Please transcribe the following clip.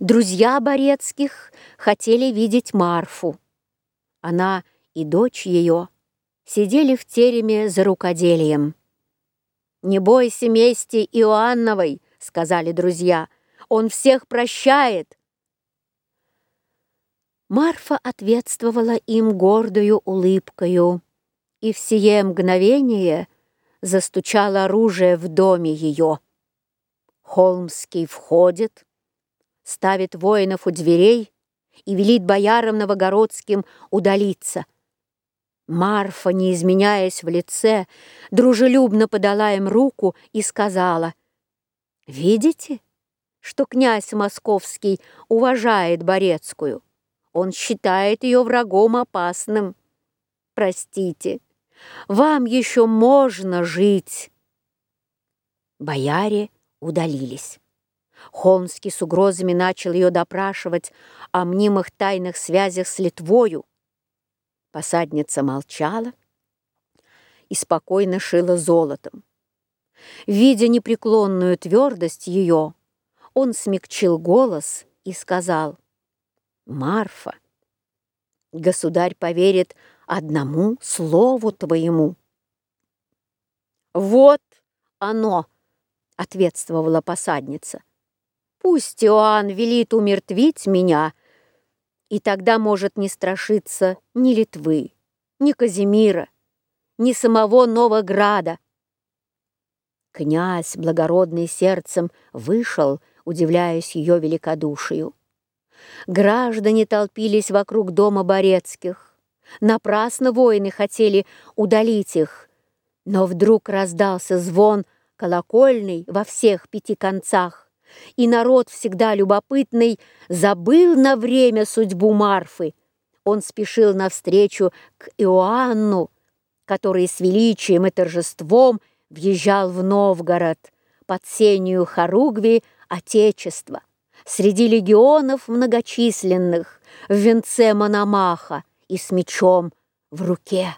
Друзья Борецких хотели видеть Марфу. Она и дочь ее сидели в тереме за рукоделием. «Не бойся мести Иоанновой», — сказали друзья, — «он всех прощает». Марфа ответствовала им гордою улыбкою, и в сие мгновение застучало оружие в доме ее. Холмский входит, ставит воинов у дверей и велит боярам новогородским удалиться. Марфа, не изменяясь в лице, дружелюбно подала им руку и сказала, «Видите, что князь московский уважает Борецкую? Он считает ее врагом опасным. Простите, вам еще можно жить». Бояре удалились. Холмский с угрозами начал ее допрашивать о мнимых тайных связях с Литвою. Посадница молчала и спокойно шила золотом. Видя непреклонную твердость ее, он смягчил голос и сказал, «Марфа, государь поверит одному слову твоему». «Вот оно!» — ответствовала посадница. Пусть Иоанн велит умертвить меня, и тогда может не страшиться ни Литвы, ни Казимира, ни самого Новограда. Князь, благородный сердцем, вышел, удивляясь ее великодушию. Граждане толпились вокруг дома Борецких. Напрасно воины хотели удалить их, но вдруг раздался звон колокольный во всех пяти концах и народ, всегда любопытный, забыл на время судьбу Марфы. Он спешил навстречу к Иоанну, который с величием и торжеством въезжал в Новгород под сенью хоругви Отечества, среди легионов многочисленных, в венце Мономаха и с мечом в руке.